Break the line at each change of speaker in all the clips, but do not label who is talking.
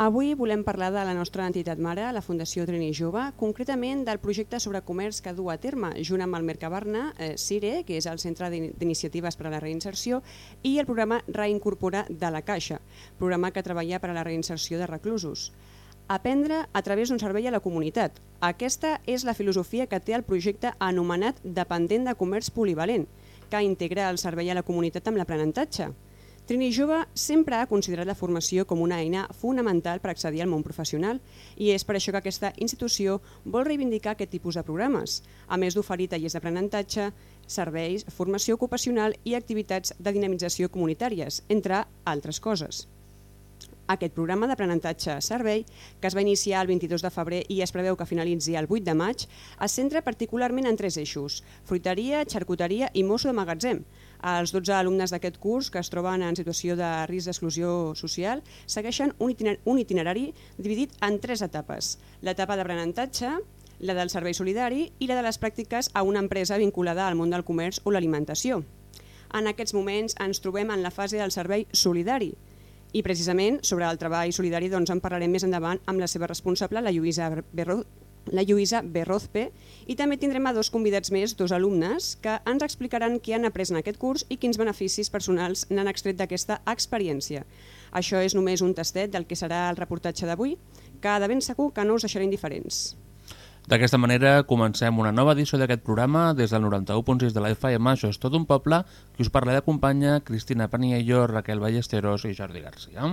Avui volem parlar de la nostra entitat mare, la Fundació Trini Jove, concretament del projecte sobre comerç que du a terme, junt amb el Mercabarna, eh, CIRE, que és el Centre d'Ini- d'Iniciatives per a la Reinserció, i el programa Reincorpora de la Caixa, programa que treballa per a la reinserció de reclusos. Aprendre a través d'un servei a la comunitat. Aquesta és la filosofia que té el projecte anomenat Dependent de Comerç Polivalent, que integra el servei a la comunitat amb l'aprenentatge. Trini Jove sempre ha considerat la formació com una eina fonamental per accedir al món professional i és per això que aquesta institució vol reivindicar aquest tipus de programes, a més d'oferir tallers d'aprenentatge, serveis, formació ocupacional i activitats de dinamització comunitàries, entre altres coses. Aquest programa d'aprenentatge servei, que es va iniciar el 22 de febrer i es preveu que finalitzi el 8 de maig, es centra particularment en tres eixos, fruiteria, xarcuteria i mosso de magatzem. Els 12 alumnes d'aquest curs, que es troben en situació de risc d'exclusió social, segueixen un itiner un itinerari dividit en tres etapes. L'etapa d'aprenentatge, la del servei solidari i la de les pràctiques a una empresa vinculada al món del comerç o l'alimentació. En aquests moments ens trobem en la fase del servei solidari, i precisament sobre el treball solidari doncs, en parlarem més endavant amb la seva responsable, la Lluïsa, la Lluïsa Berrozpe, i també tindrem a dos convidats més, dos alumnes, que ens explicaran què han après en aquest curs i quins beneficis personals n'han extret d'aquesta experiència. Això és només un tastet del que serà el reportatge d'avui, que de ben segur que no us deixarà indiferents.
D'aquesta manera comencem una nova edició d'aquest programa des del 91.6 de la FM, això és tot un poble, que us parla d'acompanya Cristina Paniello, Raquel Ballesteros i Jordi Garcia.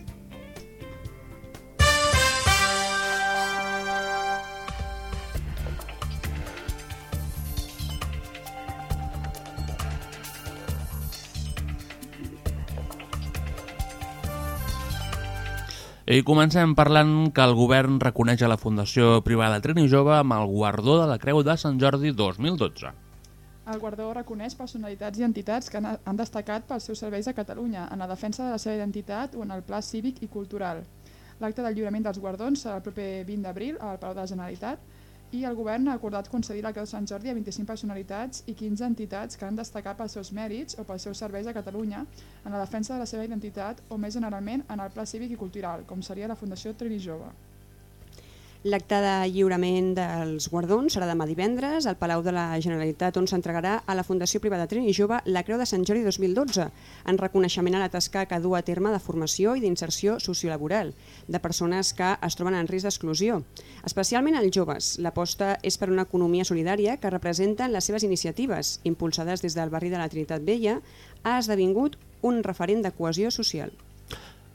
I comencem parlant que el govern reconeix a la Fundació Privada Trini Jove amb el guardó de la Creu de Sant Jordi 2012.
El guardó reconeix personalitats i entitats que han, destacat pels seus serveis a Catalunya en la defensa de la seva identitat o en el pla cívic i cultural. L'acte del lliurament dels guardons serà el proper 20 d'abril al Palau de la Generalitat i el govern ha acordat concedir la Creu Sant Jordi a 25 personalitats i 15 entitats que han destacat pels seus mèrits o pels seus serveis a Catalunya en la defensa de la seva identitat o més generalment en el pla cívic i cultural, com seria la Fundació Trini Jove.
L'acte de lliurament dels guardons serà demà divendres al Palau de la Generalitat on s'entregarà a la Fundació Privada Trini Jove la Creu de Sant Jordi 2012 en reconeixement a la tasca que du a terme de formació i d'inserció sociolaboral de persones que es troben en risc d'exclusió. Especialment els joves, l'aposta és per una economia solidària que representen les seves iniciatives, impulsades des del barri de la Trinitat Vella, ha esdevingut un referent de cohesió social.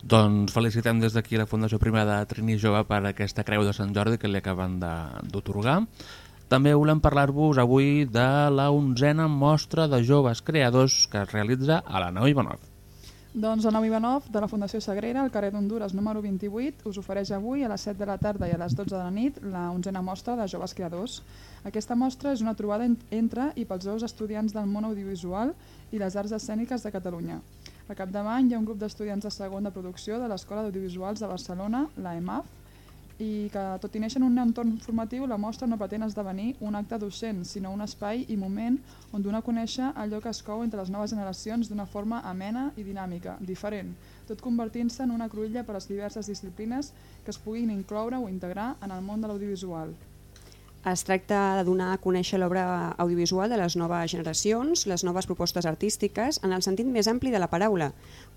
Doncs felicitem des d'aquí la Fundació Primera de Trini Jove per aquesta Creu de Sant Jordi que li acaben d'otorgar. També volem parlar-vos avui de la onzena mostra de joves creadors que es realitza a la nau Ivanov.
Doncs la Nau Ivanov, de la Fundació Sagrera, al carrer d'Honduras número 28, us ofereix avui a les 7 de la tarda i a les 12 de la nit la onzena mostra de joves creadors. Aquesta mostra és una trobada en- entre i pels joves estudiants del món audiovisual i les arts escèniques de Catalunya. A capdavant hi ha un grup d'estudiants de segon de producció de l'Escola d'Audiovisuals de Barcelona, la EMAF, i que tot i néixer en un entorn formatiu, la mostra no pretén esdevenir un acte docent, sinó un espai i moment on donar a conèixer allò que es cou entre les noves generacions d'una forma amena i dinàmica, diferent, tot convertint-se en una cruïlla per a les diverses disciplines que es puguin incloure o integrar en el món de l'audiovisual.
Es tracta de donar a conèixer l'obra audiovisual de les noves generacions, les noves propostes artístiques, en el sentit més ampli de la paraula.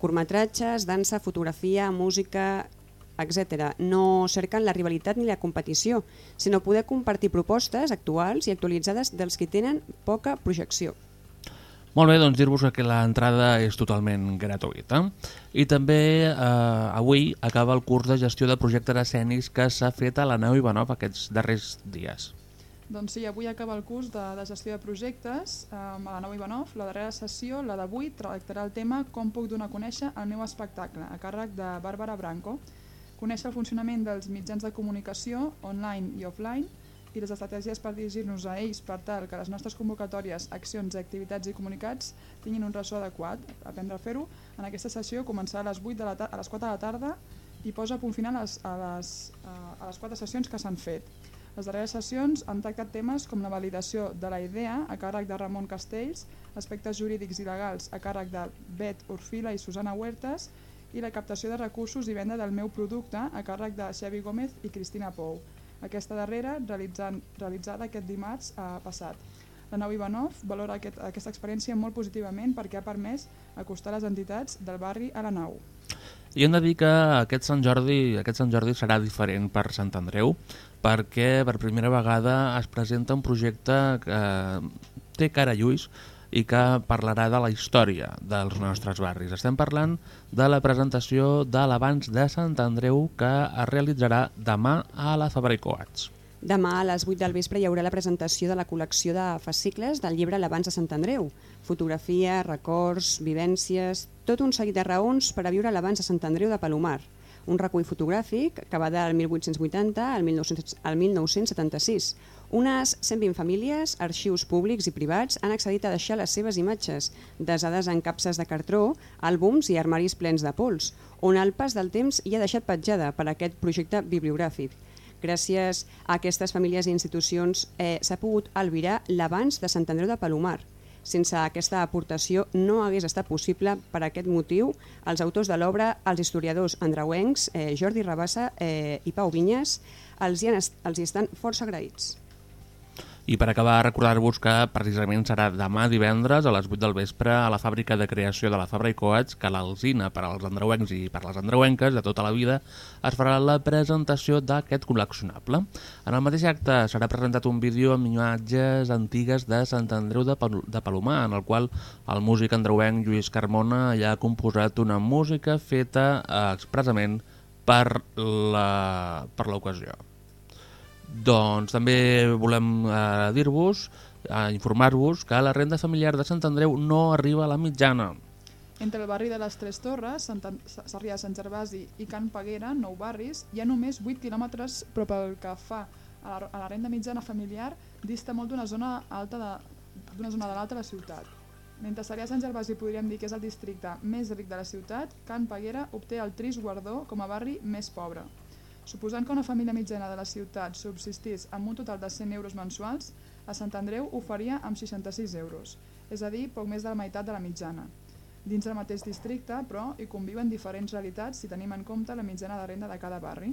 Curtmetratges, dansa, fotografia, música, etc. No cerquen la rivalitat ni la competició, sinó poder compartir propostes actuals i actualitzades dels que tenen poca projecció.
Molt bé, doncs dir-vos que l'entrada és totalment gratuïta. I també eh, avui acaba el curs de gestió de projectes escènics que s'ha fet a la nau Ivanov aquests darrers dies.
Doncs sí, avui acaba el curs de, de gestió de projectes eh, a la Nau Ivanov. La darrera sessió, la d'avui, tractarà el tema Com puc donar a conèixer el meu espectacle, a càrrec de Bàrbara Branco. Conèixer el funcionament dels mitjans de comunicació, online i offline, i les estratègies per dirigir-nos a ells per tal que les nostres convocatòries, accions, activitats i comunicats tinguin un ressò adequat. Aprendre a fer-ho. En aquesta sessió començarà a les, 8 de la a les 4 de la tarda i posa punt final a les, a les, a les 4 sessions que s'han fet. Les darreres sessions han tractat temes com la validació de la idea a càrrec de Ramon Castells, aspectes jurídics i legals a càrrec de Bet Orfila i Susana Huertas i la captació de recursos i venda del meu producte a càrrec de Xavi Gómez i Cristina Pou. Aquesta darrera realitzada aquest dimarts eh, passat. La nau Ivanov valora aquest, aquesta experiència molt positivament perquè ha permès acostar les entitats del barri a la nau.
I hem de dir que aquest Sant Jordi, aquest Sant Jordi serà diferent per Sant Andreu perquè per primera vegada es presenta un projecte que té cara i ulls i que parlarà de la història dels nostres barris. Estem parlant de la presentació de l'Abans de Sant Andreu que es realitzarà demà a la Fabra i Coats.
Demà a les 8 del vespre hi haurà la presentació de la col·lecció de fascicles del llibre L'Abans de Sant Andreu. Fotografia, records, vivències, tot un seguit de raons per a viure l'Abans de Sant Andreu de Palomar. Un recull fotogràfic que va del 1880 al, 1900, al 1976. Unes 120 famílies, arxius públics i privats han accedit a deixar les seves imatges, desades en capses de cartró, àlbums i armaris plens de pols, on el pas del temps hi ha deixat petjada per aquest projecte bibliogràfic. Gràcies a aquestes famílies i institucions eh, s'ha pogut albirar l'abans de Sant Andreu de Palomar. Sense aquesta aportació no hagués estat possible per aquest motiu els autors de l'obra, els historiadors andreuencs, eh, Jordi Rabassa eh, i Pau Vinyes, els hi, han, els hi estan força agraïts.
I per acabar, recordar-vos que precisament serà demà divendres a les 8 del vespre a la fàbrica de creació de la Fabra i Coats, que l'alzina per als andreuencs i per les andreuenques de tota la vida, es farà la presentació d'aquest col·leccionable. En el mateix acte serà presentat un vídeo amb imatges antigues de Sant Andreu de, Pal de Palomar, en el qual el músic andreuenc Lluís Carmona ja ha composat una música feta eh, expressament per l'ocasió. Doncs també volem eh, dir-vos, eh, informar-vos que la renda familiar de Sant Andreu no arriba a la mitjana.
Entre el barri de les Tres Torres, Sant An- Sarrià Sant Gervasi i Can Peguera, nou barris, hi ha només 8 quilòmetres, però pel que fa a la, a la renda mitjana familiar, dista molt d'una zona alta d'una zona de l'alta de la ciutat. Mentre Sarrià Sant Gervasi podríem dir que és el districte més ric de la ciutat, Can Peguera obté el trist guardó com a barri més pobre. Suposant que una família mitjana de la ciutat subsistís amb un total de 100 euros mensuals, a Sant Andreu ho faria amb 66 euros, és a dir, poc més de la meitat de la mitjana. Dins del mateix districte, però, hi conviven diferents realitats si tenim en compte la mitjana de renda de cada barri.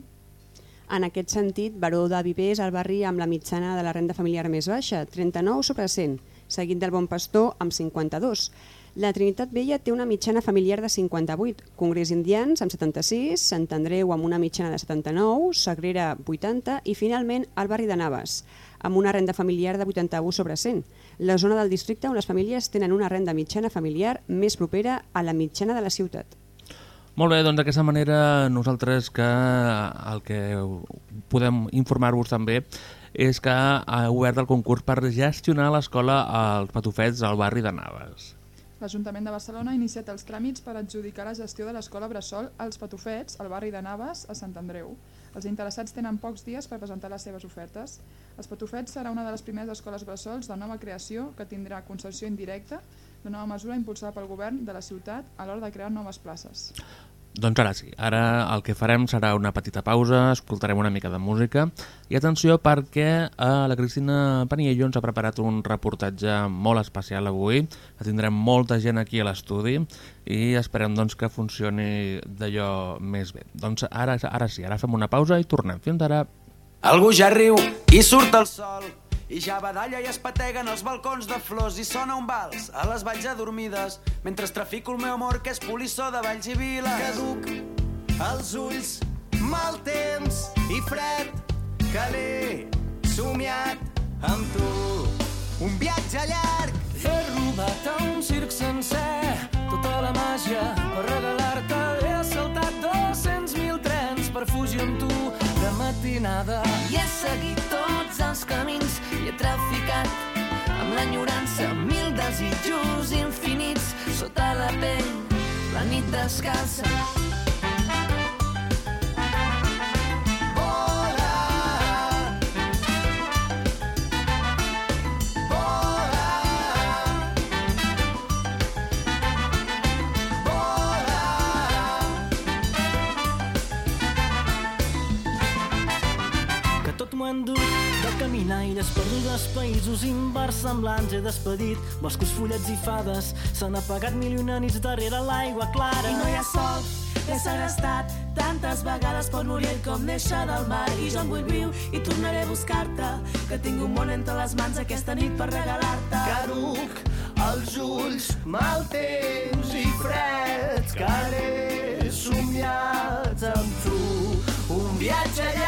En aquest sentit, Baró de Viver és el barri amb la mitjana de la renda familiar més baixa, 39 sobre 100, seguit del Bon Pastor amb 52. La Trinitat Vella té una mitjana familiar de 58, Congrés Indians amb 76, Sant Andreu amb una mitjana de 79, Sagrera 80 i finalment el barri de Naves, amb una renda familiar de 81 sobre 100, la zona del districte on les famílies tenen una renda mitjana familiar més propera a la mitjana de la ciutat.
Molt bé, doncs d'aquesta manera nosaltres que el que podem informar-vos també és que ha obert el concurs per gestionar l'escola als Patufets al barri de Naves.
L'Ajuntament de Barcelona ha iniciat els tràmits per adjudicar la gestió de l'escola Bressol als Patufets, al barri de Naves, a Sant Andreu. Els interessats tenen pocs dies per presentar les seves ofertes. Els Patufets serà una de les primeres escoles bressols de nova creació que tindrà concessió indirecta de nova mesura impulsada pel govern de la ciutat a l'hora de crear noves places.
Doncs ara sí, ara el que farem serà una petita pausa, escoltarem una mica de música i atenció perquè eh, la Cristina Paniello ens ha preparat un reportatge molt especial avui, que tindrem molta gent aquí a l'estudi i esperem doncs, que funcioni d'allò més bé. Doncs ara, ara sí, ara fem una pausa i tornem. Fins ara.
Algú ja riu i surt el sol i ja badalla i es pateguen els balcons de flors i sona un vals a les valls adormides mentre trafico el meu amor que és polissó de valls i viles. Caduc els ulls, mal temps i fred que l'he somiat amb tu. Un viatge llarg
He robat a un circ sencer tota la màgia per regalar-te. He saltat 200.000 trens per fugir amb tu de matinada.
I he seguit tots traficat amb l'enyorança mil desitjos infinits sota la pell, la nit descalça.
De caminar aires perdudes, països inversemblants he despedit, boscos, fullets i fades s'han apagat mil i una nits darrere l'aigua clara.
I no hi ha sol, l'he segrestat tantes vegades pot morir com néixer del mar. I jo en vull viu i tornaré a buscar-te que tinc un món entre les mans aquesta nit per regalar-te.
Caduc els ulls, mal temps i freds que l'he somiat amb tu. Un viatge llarg,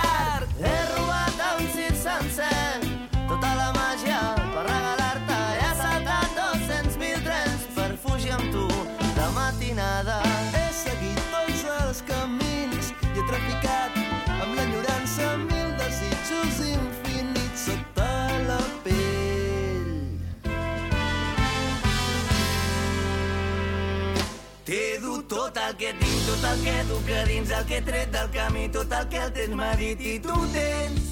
tot el que tinc, tot el que duc a dins, el que he tret del camí, tot el que el temps m'ha dit i tu tens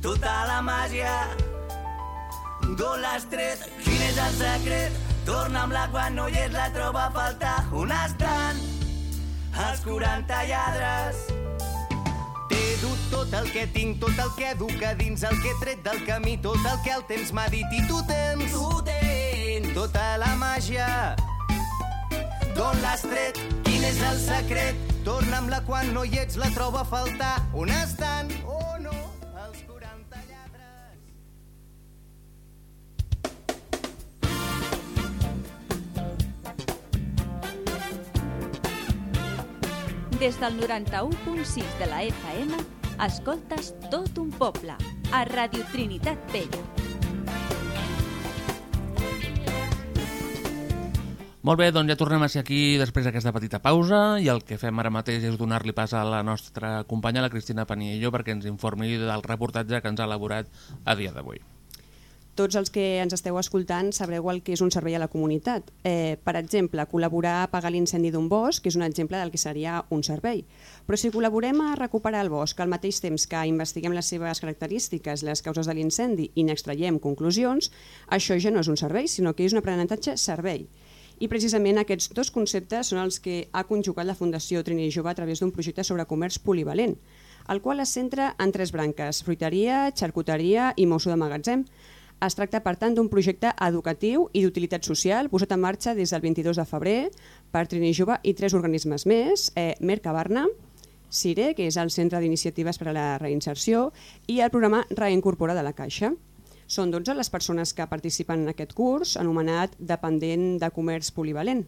tota la màgia. D'on l'has tret? Quin és el secret? Torna'm-la quan no hi és, la troba a faltar. On estan els 40 lladres? T'he dut tot el que tinc, tot el que duc a dins, el que he tret del camí, tot el que el temps m'ha dit i tu tens. Tu tens tota la màgia. D'on l'has tret? Quin és el secret? Torna'm-la quan no hi ets, la trobo a faltar. On estan? Oh no, els 40 lladres.
Des del 91.6 de la FM, escoltes tot un poble, a Radio Trinitat Vella.
Molt bé, doncs ja tornem a ser aquí després d'aquesta petita pausa i el que fem ara mateix és donar-li pas a la nostra companya, la Cristina Paniello, perquè ens informi del reportatge que ens ha elaborat a dia d'avui.
Tots els que ens esteu escoltant sabreu el que és un servei a la comunitat. Eh, per exemple, col·laborar a apagar l'incendi d'un bosc és un exemple del que seria un servei. Però si col·laborem a recuperar el bosc al mateix temps que investiguem les seves característiques, les causes de l'incendi i n'extraiem conclusions, això ja no és un servei, sinó que és un aprenentatge servei. I precisament aquests dos conceptes són els que ha conjugat la Fundació Trini Jove a través d'un projecte sobre comerç polivalent, el qual es centra en tres branques, fruiteria, xarcuteria i mosso de magatzem. Es tracta, per tant, d'un projecte educatiu i d'utilitat social posat en marxa des del 22 de febrer per Trini Jove i tres organismes més, eh, Mercabarna, CIRE, que és el Centre d'Iniciatives per a la Reinserció, i el programa Reincorpora de la Caixa. Són 12 les persones que participen en aquest curs, anomenat Dependent de Comerç Polivalent.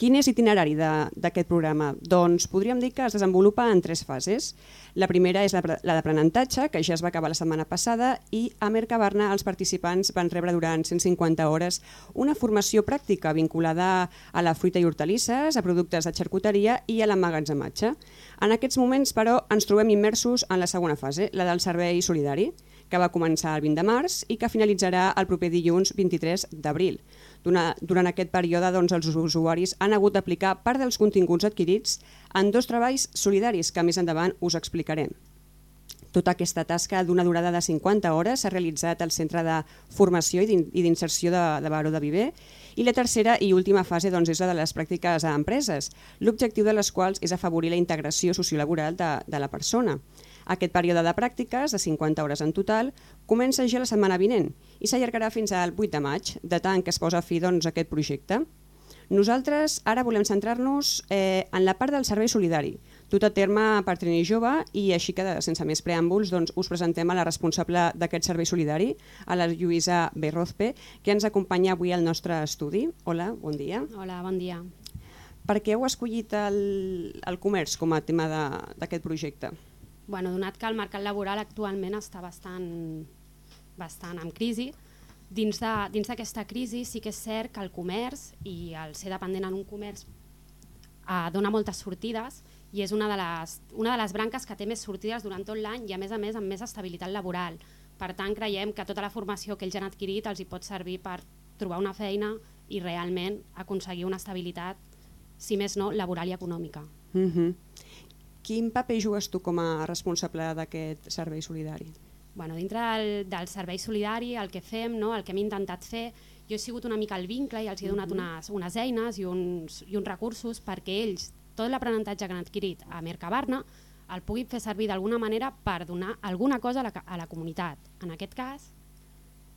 Quin és l'itinerari d'aquest programa? Doncs podríem dir que es desenvolupa en tres fases. La primera és la la d'aprenentatge, que ja es va acabar la setmana passada, i a Mercabarna els participants van rebre durant 150 hores una formació pràctica vinculada a la fruita i hortalisses, a productes de xarcuteria i a l'emmagatzematge. En aquests moments, però, ens trobem immersos en la segona fase, la del servei solidari, que va començar el 20 de març i que finalitzarà el proper dilluns 23 d'abril. Durant, aquest període doncs, els usuaris han hagut d'aplicar part dels continguts adquirits en dos treballs solidaris que més endavant us explicarem. Tota aquesta tasca d'una durada de 50 hores s'ha realitzat al Centre de Formació i d'Inserció de, de Baró de Viver i la tercera i última fase doncs, és la de les pràctiques a empreses, l'objectiu de les quals és afavorir la integració sociolaboral de, de la persona. Aquest període de pràctiques, de 50 hores en total, comença ja la setmana vinent i s'allargarà fins al 8 de maig, de tant que es posa a fi doncs, aquest projecte. Nosaltres ara volem centrar-nos eh, en la part del servei solidari, dut a terme per Trini Jove i així que, sense més preàmbuls, doncs, us presentem a la responsable d'aquest servei solidari, a la Lluïsa Berrozpe, que ens acompanya avui al nostre estudi. Hola, bon dia.
Hola, bon dia.
Per què heu escollit el, el comerç com a tema d'aquest projecte?
Bueno, donat que el mercat laboral actualment està bastant, bastant en crisi, dins d'aquesta crisi sí que és cert que el comerç i el ser dependent en un comerç eh, dona moltes sortides i és una de, les, una de les branques que té més sortides durant tot l'any i a més a més amb més estabilitat laboral. Per tant, creiem que tota la formació que ells han adquirit els hi pot servir per trobar una feina i realment aconseguir una estabilitat, si més no, laboral i econòmica.
Mm -hmm. Quin paper jugues tu com a responsable d'aquest servei solidari?
bueno, dintre del, del servei solidari el que fem, no, el que hem intentat fer, jo he sigut una mica el vincle i els he donat unes, unes eines i uns, i uns recursos perquè ells, tot l'aprenentatge que han adquirit a Mercabarna, el puguin fer servir d'alguna manera per donar alguna cosa a la, a la comunitat. En aquest cas,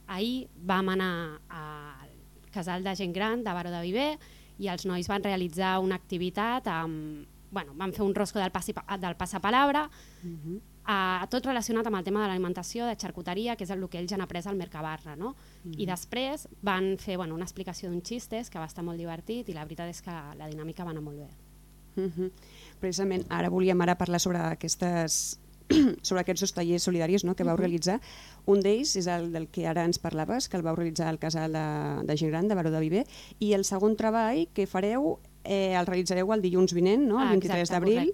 ahir vam anar al casal de gent gran de Baró de Viver i els nois van realitzar una activitat amb, bueno, van fer un rosco del, passi, del passapalabra, uh -huh eh, tot relacionat amb el tema de l'alimentació, de xarcuteria, que és el que ells han après al Mercabarra. No? Mm -hmm. I després van fer bueno, una explicació d'un xistes que va estar molt divertit i la veritat és que la dinàmica va anar molt bé.
Mm -hmm. Precisament ara volíem ara parlar sobre aquestes sobre aquests dos tallers solidaris no, que vau uh -huh. realitzar. Un d'ells és el del que ara ens parlaves, que el vau realitzar al casal de, de gent gran, de Baró de Viver, i el segon treball que fareu eh, el realitzareu el dilluns vinent, no? el 23 ah, d'abril.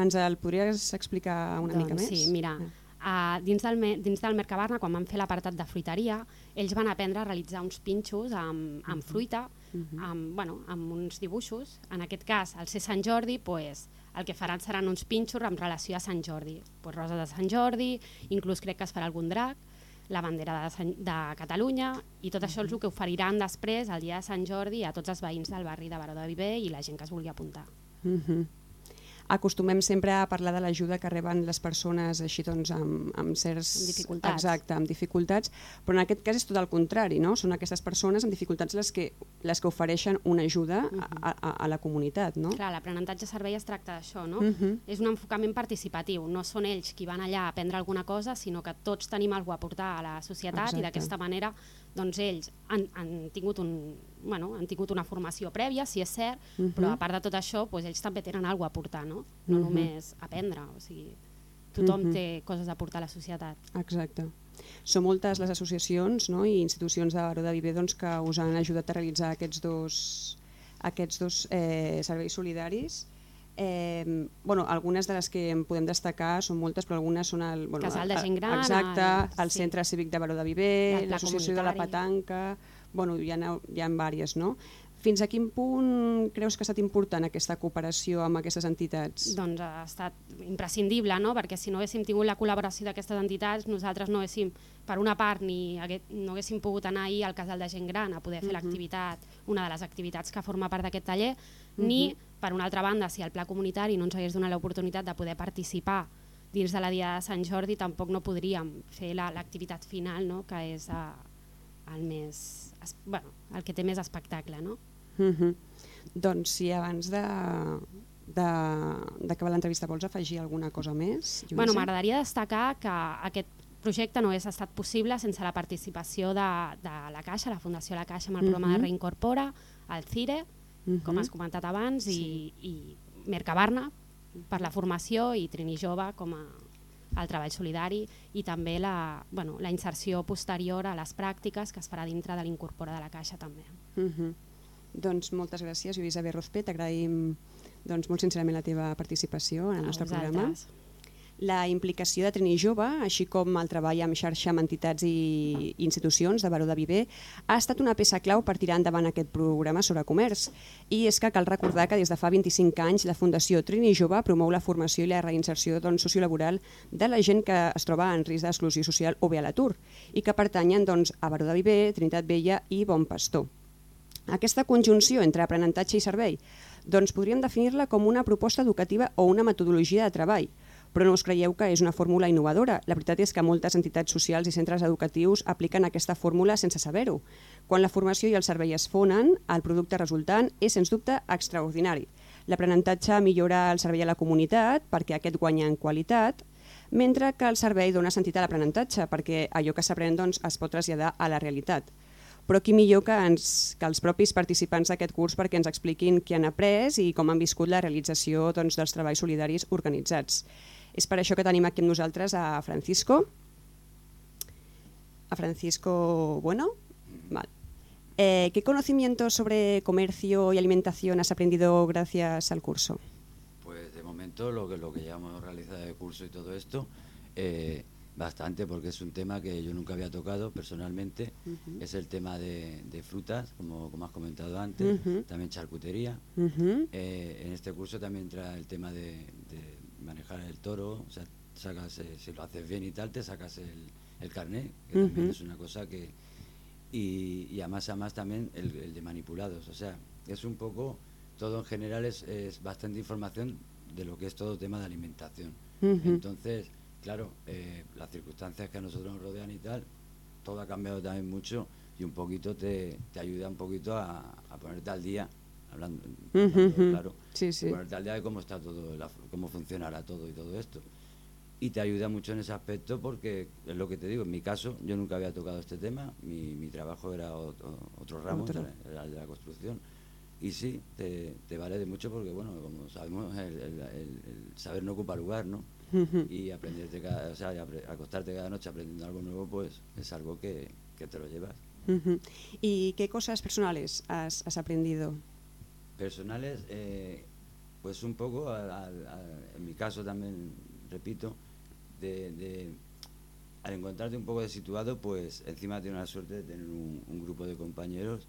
Ens el podries explicar una
doncs,
mica més?
Sí, mira, uh, dins, del, dins del Mercabarna, quan van fer l'apartat de fruiteria, ells van aprendre a realitzar uns pinxos amb, amb fruita, uh -huh. amb, bueno, amb uns dibuixos. En aquest cas, al ser Sant Jordi, pues, el que faran seran uns pinxos amb relació a Sant Jordi. Pues, rosa de Sant Jordi, inclús crec que es farà algun drac, la bandera de, Sant, de Catalunya i tot això és el que oferiran després el dia de Sant Jordi a tots els veïns del barri de Baró de Viver i la gent que es vulgui apuntar.
Uh -huh acostumem sempre a parlar de l'ajuda que reben les persones així doncs amb, amb certs...
Amb dificultats.
Exacte, amb dificultats, però en aquest cas és tot el contrari, no? Són aquestes persones amb dificultats les que, les que ofereixen una ajuda uh -huh. a, a, a la comunitat, no?
Clar, l'aprenentatge servei es tracta d'això, no?
Uh -huh.
És un enfocament participatiu, no són ells qui van allà a aprendre alguna cosa, sinó que tots tenim alguna a aportar a la societat Exacte. i d'aquesta manera doncs ells han, han tingut un, bueno, han tingut una formació prèvia, si és cert, uh -huh. però a part de tot això, doncs, ells també tenen alguna a aportar, no? No uh -huh. només aprendre, o sigui, tothom uh -huh. té coses a aportar a la societat.
Exacte. Són moltes les associacions no? i institucions de Baró de Viver doncs, que us han ajudat a realitzar aquests dos, aquests dos eh, serveis solidaris. Eh, bueno, algunes de les que en podem destacar són moltes, però algunes són el, bueno,
Casal de gent gran,
exacte, el,
sí.
Centre Cívic de Baró de Viver, l'Associació de la Patanca, bueno, hi ha, hi ha diverses, no? Fins a quin punt creus que ha estat important aquesta cooperació amb aquestes entitats?
Doncs ha estat imprescindible, no? perquè si no haguéssim tingut la col·laboració d'aquestes entitats, nosaltres no haguéssim, per una part, ni hagués, no haguéssim pogut anar ahir al casal de gent gran a poder fer uh -huh. l'activitat, una de les activitats que forma part d'aquest taller, uh -huh. ni, per una altra banda, si el pla comunitari no ens hagués donat l'oportunitat de poder participar dins de la Dia de Sant Jordi, tampoc no podríem fer l'activitat la, final, no? que és uh, el més bueno, el que té més espectacle, no?
Mm -hmm. Doncs si abans de d'acabar l'entrevista vols afegir alguna cosa més?
Lluïsa? Bueno, M'agradaria destacar que aquest projecte no hagués estat possible sense la participació de, de la Caixa, la Fundació La Caixa amb el programa uh -huh. de mhm. Reincorpora, el CIRE, uh -huh. com has comentat abans, sí. i, i Mercabarna per la formació i Trini Jove com a el treball solidari i també la, bueno, la inserció posterior a les pràctiques que es farà dintre de l'incorpora de la Caixa també.
Uh -huh. Doncs moltes gràcies, Lluïsa Berrospe, t'agraïm doncs, molt sincerament la teva participació en el nostre programa. La implicació de Trini Jove, així com el treball amb xarxa amb entitats i institucions de Baró de Viver, ha estat una peça clau per tirar endavant aquest programa sobre comerç. I és que cal recordar que des de fa 25 anys la Fundació Trini Jove promou la formació i la reinserció doncs, sociolaboral de la gent que es troba en risc d'exclusió social o bé a l'atur i que pertanyen doncs, a Baró de Viver, Trinitat Vella i Bon Pastor. Aquesta conjunció entre aprenentatge i servei doncs podríem definir-la com una proposta educativa o una metodologia de treball, però no us creieu que és una fórmula innovadora. La veritat és que moltes entitats socials i centres educatius apliquen aquesta fórmula sense saber-ho. Quan la formació i el servei es fonen, el producte resultant és, sens dubte, extraordinari. L'aprenentatge millora el servei a la comunitat perquè aquest guanya en qualitat, mentre que el servei dona sentit a l'aprenentatge perquè allò que s'aprèn doncs, es pot traslladar a la realitat però qui millor que, ens, que els propis participants d'aquest curs perquè ens expliquin què han après i com han viscut la realització doncs, dels treballs solidaris organitzats. És per això que tenim aquí amb nosaltres a Francisco. A Francisco Bueno. Vale. Eh, ¿Qué conocimientos sobre comercio y alimentación has aprendido gracias al curso?
Pues de momento lo que, lo que llevamos realizado de curso y todo esto, eh, bastante porque es un tema que yo nunca había tocado personalmente, es el tema de, de frutas, como, como has comentado antes, también charcutería. Eh, en este curso también entra el tema de, de manejar el toro, o sea, sacas, eh, si lo haces bien y tal, te sacas el, el carnet, que también es una cosa que... Y, y a más a más también el, el de manipulados, o sea, es un poco, todo en general es, es bastante información de lo que es todo tema de alimentación. Entonces, claro, eh, las circunstancias que a nosotros nos rodean y tal, todo ha cambiado también mucho y un poquito te, te ayuda un poquito a, a ponerte al día, hablando, claro,
Sí, sí.
ponerte al día de cómo está todo, la- cómo funcionará todo y todo esto. Y te ayuda mucho en ese aspecto porque es lo que te digo, en mi caso yo nunca había tocado este tema, mi, mi trabajo era otro, otro ramo,
Otro.
era- el de la construcción. Y sí, te, te vale de mucho porque, bueno, como sabemos, el, el- el- el saber no ocupa lugar, ¿no? Y aprenderte cada, o sea, acostarte cada noche aprendiendo algo nuevo, pues es algo que, que te lo llevas.
¿Y qué cosas personales has, has aprendido?
Personales, eh, pues un poco, al- en mi caso también, repito, de, de- al encontrarte un poco desituado, pues encima tengo la suerte de tener un, un grupo de compañeros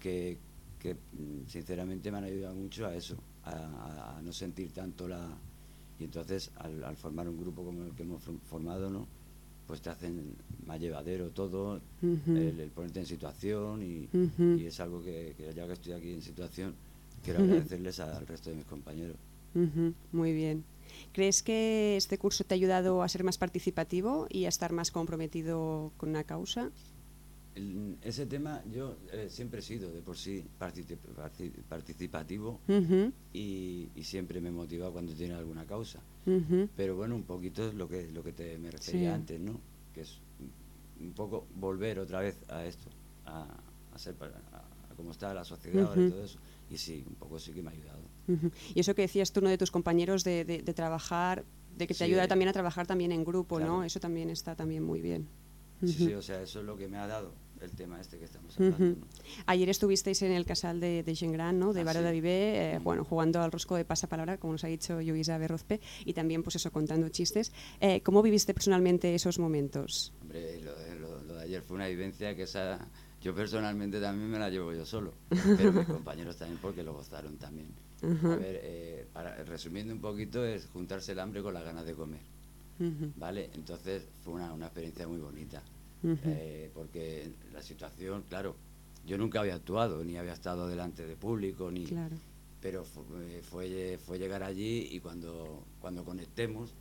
que, que, mm, sinceramente me han ayudado mucho a eso, a, a- a no sentir tanto la... Y entonces al, al formar un grupo como el que hemos form- formado, ¿no? pues te hacen más llevadero todo, el, el ponerte en situación y, es algo que, que ya que estoy aquí en situación, quiero agradecerles al resto de mis compañeros.
Muy bien. ¿Crees que este curso te ha ayudado a ser más participativo y a estar más comprometido con una causa?
El- ese tema yo eh, siempre he sido de por sí particip- parti- participativo y, y siempre me motiva cuando tiene alguna causa. Pero bueno, un poquito es lo que, lo que te me refería
Sí.
antes, ¿no? Que es un- poco volver otra vez a esto, a, a ser para, a, a cómo está la sociedad ahora y todo eso. Y sí, un poco sí que me ha ayudado.
Y eso que decías tú, uno de tus compañeros de, de- de trabajar, de que te
Sí.
ayuda también a trabajar también en grupo, ¿no?
Claro.
Eso también está también muy bien.
Sí, sí,
Ujú.
o sea, eso es lo que me ha dado el tema este que estamos hablando.
Ujú. Ayer estuvisteis en el casal de, de Gent Gran, ¿no? de
Ah, sí.
de Viver, eh, bueno, jugando al rosco de pasapalabra, como nos ha dicho Luisa Berrozpe, y también, pues eso, contando chistes. Eh, ¿Cómo viviste personalmente esos momentos?
Hombre, lo lo- lo de ayer fue una vivencia que esa yo personalmente también me la llevo yo solo, pero mis compañeros también porque lo gozaron también. A ver, eh, para, resumiendo un poquito, es juntarse el hambre con las ganas de comer. ¿vale? Entonces fue una, una experiencia muy bonita, eh, porque la situación, claro, yo nunca había actuado, ni había estado delante de público, ni...
Claro.
Pero fue, fue, fue llegar allí y cuando, cuando conectemos,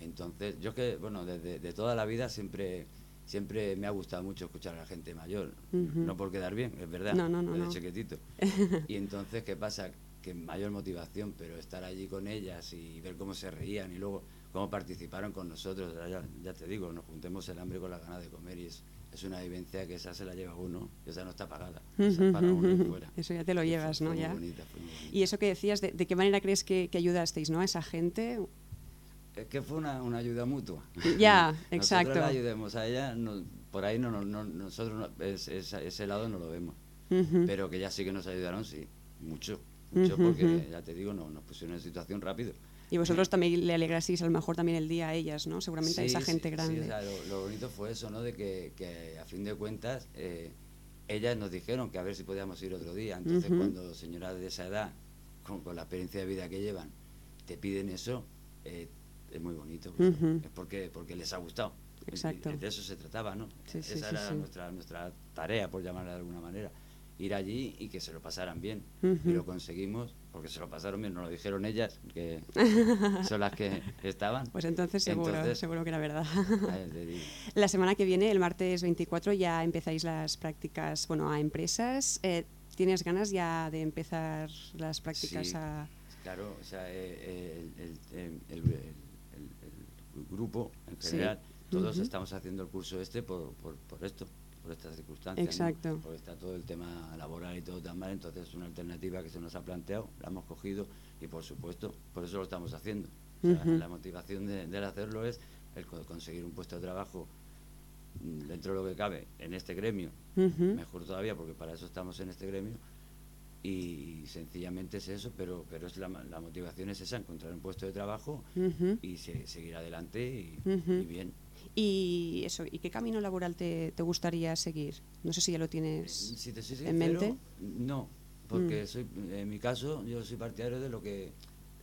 entonces, yo es que, bueno, desde de toda la vida siempre siempre me ha gustado mucho escuchar a la gente mayor, no por quedar bien, es verdad,
No, no, no,
desde chiquitito. y entonces, ¿qué pasa? Que mayor motivación, pero estar allí con ellas y ver cómo se reían y luego cómo participaron con nosotros, ya, ya te digo, nos juntemos el hambre con las ganas de comer y es, es una vivencia que esa se la lleva uno, esa no está pagada, esa es para uno y fuera.
Eso ya te lo
Y
llevas,
fue
¿no? Ya.
bonita, fue muy bonita.
Y eso que decías, de, de qué manera crees que, que ayudasteis ¿no? a esa gente?
Es que fue una, una ayuda mutua.
Ya,
Nosotros
exacto.
la ayudemos a ella, no- por ahí no, no, no- nosotros no- es- es- ese lado no lo vemos.
Ujú.
Pero que ya sí que nos ayudaron, sí, mucho, mucho,
Ujú,
porque
ujú.
ya te digo, no, nos pusieron en situación rápido.
Y vosotros también le alegrasteis a lo mejor también el día a ellas, ¿no? Seguramente a
Sí,
esa
sí,
gente
sí,
grande.
o sea, lo, lo bonito fue eso, ¿no? De que, que a fin de cuentas eh, ellas nos dijeron que a ver si podíamos ir otro día. Entonces
Ujú.
cuando señoras de esa edad, con, con la experiencia de vida que llevan, te piden eso, eh, es muy bonito. Es porque, porque les ha gustado.
Exacto.
de eso se trataba, ¿no?
Sí,
Esa
sí,
era
sí.
Nuestra, nuestra tarea, por llamarla de alguna manera. Ir allí y que se lo pasaran bien. Y lo conseguimos, porque se lo pasaron bien, nos lo dijeron ellas, que son las que estaban.
Pues entonces seguro,
Entonces,
seguro que era verdad. La semana que viene, el martes 24, ya empezáis las prácticas bueno, a empresas. Eh, ¿Tienes ganas ya de empezar las prácticas a...?
Claro, o sea, eh, el- el- el- el- el grupo en
Sí.
general, todos estamos haciendo el curso este por, por, por esto, por estas circunstancias. ¿no?
Exacto.
Porque está todo el tema laboral y todo tan mal, entonces es una alternativa que se nos ha planteado, la hemos cogido y por supuesto, por eso lo estamos haciendo. O sea,
Ujú.
La motivación de, del hacerlo es el co- conseguir un puesto de trabajo mm, dentro de lo que cabe en este gremio, mejor todavía porque para eso estamos en este gremio y sencillamente es eso, pero pero es la, la motivación es esa, encontrar un puesto de trabajo y se- seguir adelante y, bien.
Y eso, ¿y qué camino laboral te, te gustaría seguir? No sé si ya lo tienes
Si te soy
en mente.
no, porque
Mm.
soy en mi caso yo soy partidario de lo que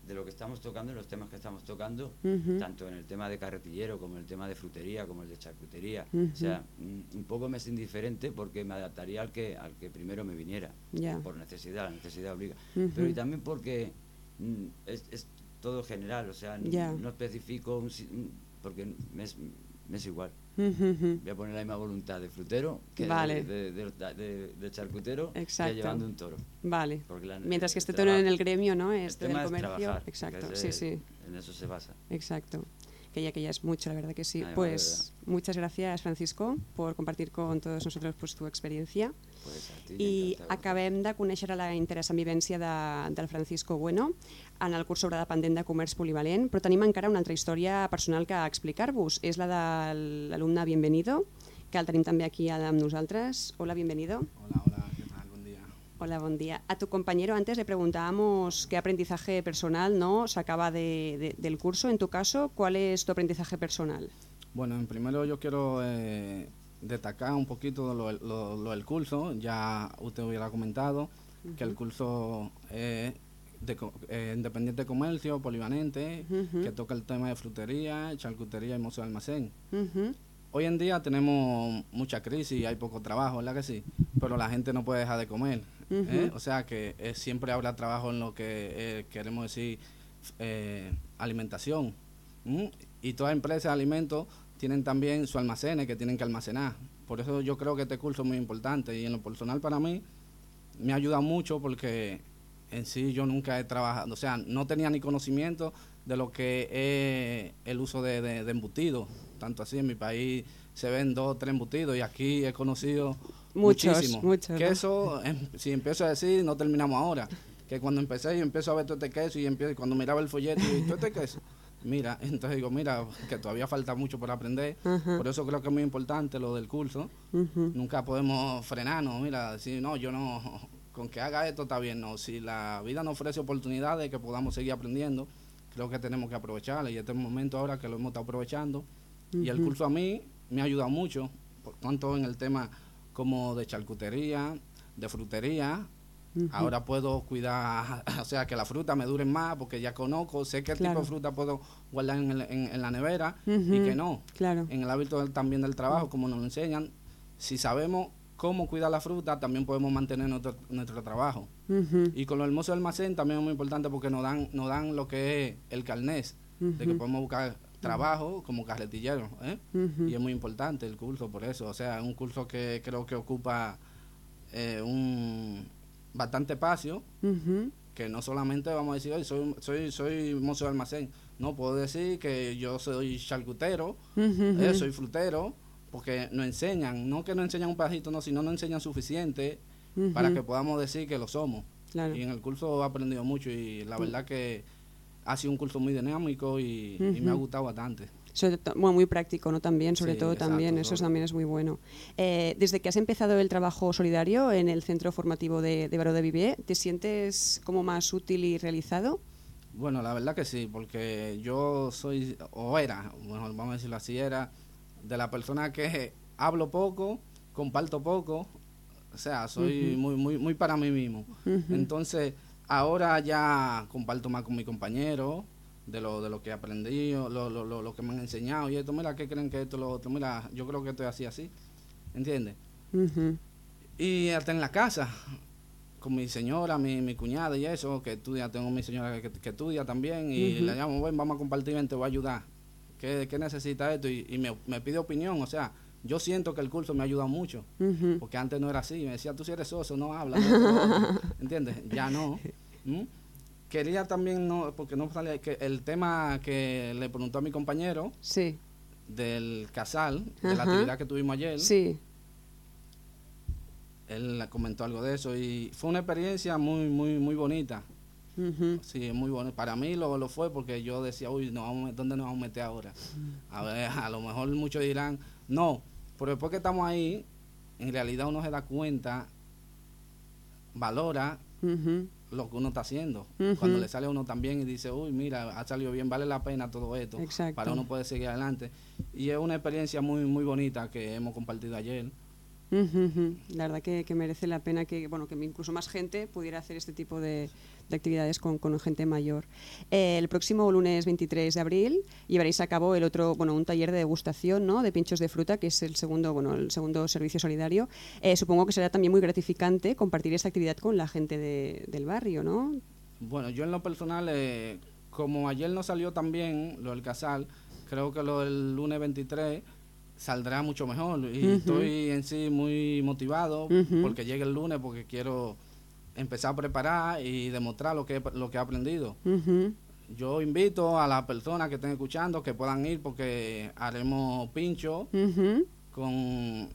de lo que estamos tocando, de los temas que estamos tocando, tanto en el tema de carretillero como en el tema de frutería, como el de charcutería. O sea, mm, un poco me es indiferente porque me adaptaría al que al que primero me viniera,
Ya.
por necesidad, la necesidad obliga. Pero y también porque mm, es, es todo general, o sea, no especifico un, un- porque me es, me es igual. Voy a poner la misma voluntad de frutero que de-
Vale.
de, de, de- de charcutero
Exacto.
que llevando un toro.
Vale.
La-
Mientras que esté
traba-
en el gremio, ¿no?
el
Este
tema
del
es
comercio.
trabajar,
Exacto, sí, sí.
En eso se basa.
Exacto. Que ya que ya es mucho, la verdad que sí.
Ay,
pues muchas gracias, Francisco, por compartir con todos nosotros pues, tu experiencia.
Pues a ti,
I acabem de conèixer la interessant vivència de, del Francisco Bueno en el curs sobre dependent de comerç polivalent, però tenim encara una altra història personal que explicar-vos. És la de l'alumne Bienvenido, que el tenim també aquí amb nosaltres. Hola, Bienvenido. Hola, buen día. A tu compañero antes le preguntábamos qué aprendizaje personal no sacaba de- de- del curso. En tu caso, ¿cuál es tu aprendizaje personal?
Bueno, en primero yo quiero eh, destacar un poquito lo, lo- lo del curso. Ya usted hubiera comentado que el curso es de eh, independiente de comercio, polivalente, que toca el tema de frutería, charcutería y museo de almacén. Hoy en día tenemos mucha crisis y hay poco trabajo, ¿verdad que sí? Pero la gente no puede dejar de comer. ¿Eh? O sea que eh, siempre habrá trabajo en lo que eh, queremos decir alimentación. Y todas empresas de alimentos tienen también su almacenes que tienen que almacenar. Por eso yo creo que este curso es muy importante y en lo personal para mí me ayuda mucho porque en sí yo nunca he trabajado, o sea, no tenía ni conocimiento de lo que es el uso de, de, de embutidos. Tanto así, en mi país se ven dos o tres embutidos y aquí he conocido
Muchos,
muchísimo.
muchos,
Que
¿no?
eso, em, si empiezo a decir, no terminamos ahora. Que cuando empecé, yo empiezo a ver todo este queso y empiezo, y cuando miraba el folleto, y todo este queso. Mira, entonces digo, mira, que todavía falta mucho por aprender. Por eso creo que es muy importante lo del curso. Nunca podemos frenarnos, mira, decir, no, yo no, con que haga esto está bien, no. Si la vida nos ofrece oportunidades que podamos seguir aprendiendo, creo que tenemos que aprovecharla y este es el momento ahora que lo hemos estado aprovechando. Y el curso a mí me ha ayudado mucho, por tanto en el tema como de charcutería, de frutería. Ahora puedo cuidar, o sea, que la fruta me dure más porque ya conozco, sé qué tipo
Claro.
de fruta puedo guardar en, el- en- en la nevera y que no.
Claro.
En el hábito del- también del trabajo, como nos lo enseñan, si sabemos cómo cuidar la fruta, también podemos mantener nuestro, nuestro trabajo. Y con lo hermoso del almacén también es muy importante porque nos dan, nos dan lo que es el carnet, de que podemos buscar trabajo como carretilleros. ¿eh? Y es muy importante el curso por eso. O sea, es un curso que creo que ocupa eh, un bastante espacio, que no solamente vamos a decir, hoy soy, soy, soy mozo de almacén. No, puedo decir que yo soy charcutero, eh, soy frutero, porque nos enseñan, no que nos enseñan un pedacito, no, sino nos enseñan suficiente para que podamos decir que lo somos.
Claro.
Y en el curso he aprendido mucho y la verdad que ha sido un curso muy dinámico y, y me ha gustado bastante.
Sobre bueno, muy práctico, ¿no? También, sobre
Sí,
todo
exacto,
también, eso
sobre-
también es muy bueno. Eh, desde que has empezado el trabajo solidario en el centro formativo de, de Baró de Viver, ¿te sientes como más útil y realizado?
Bueno, la verdad que sí, porque yo soy, o era, mejor vamos a decirlo así, era de la persona que hablo poco, comparto poco, o sea, soy
Ujú.
muy, muy, muy para mí mismo.
Ujú.
Entonces, ahora ya comparto más con mis compañeros de lo, de lo que he aprendido, lo, lo, lo, que me han enseñado y esto, mira, ¿qué creen que esto, lo otro? Mira, yo creo que esto es así, así, ¿entiendes? Y hasta en la casa, con mi señora, mi, mi cuñada y eso, que estudia, tengo mi señora que, que estudia también, y le llamo, ven, vamos a compartir, te voy a ayudar. ¿Qué, qué necesita esto? Y, y me, me pide opinión, o sea, yo siento que el curso me ha ayudado mucho, porque antes no era así, me decía, tú si eres soso, no hablas, esto, lo otro", ¿entiendes? Ya no. ¿Mm? Quería también, no, porque no sale, que el tema que le preguntó a mi compañero,
Sí.
del casal, de la actividad que tuvimos ayer,
Sí.
él comentó algo de eso y fue una experiencia muy, muy, muy bonita.
Ujú.
Sí, muy. Para mí lo, lo fue porque yo decía, uy, no ¿dónde nos vamos a meter ahora? A ver, a lo mejor muchos dirán, no, pero después que estamos ahí, en realidad uno se da cuenta, valora. Lo que uno está haciendo. Cuando le sale a uno también y dice, uy, mira, ha salido bien, vale la pena todo esto.
Exacto.
Para uno poder seguir adelante. Y es una experiencia muy, muy bonita que hemos compartido ayer.
La verdad que, merece la pena que, bueno, que incluso más gente pudiera hacer este tipo de, de actividades con, gente mayor. Eh, el próximo lunes 23 de abril llevaréis a cabo el otro, bueno, un taller de degustación, ¿no? De pinchos de fruta, que es el segundo, bueno, el segundo servicio solidario. Eh, supongo que será también muy gratificante compartir esta actividad con la gente de- del barrio, ¿no?
Bueno, yo en lo personal, eh, como ayer no salió tan bien lo del casal, creo que lo del lunes 23 saldrá mucho mejor. Y estoy en sí muy motivado porque llegue el lunes, porque quiero empezar a preparar y demostrar lo que, he- lo que he aprendido. Yo invito a las personas que estén escuchando que puedan ir porque haremos pincho con,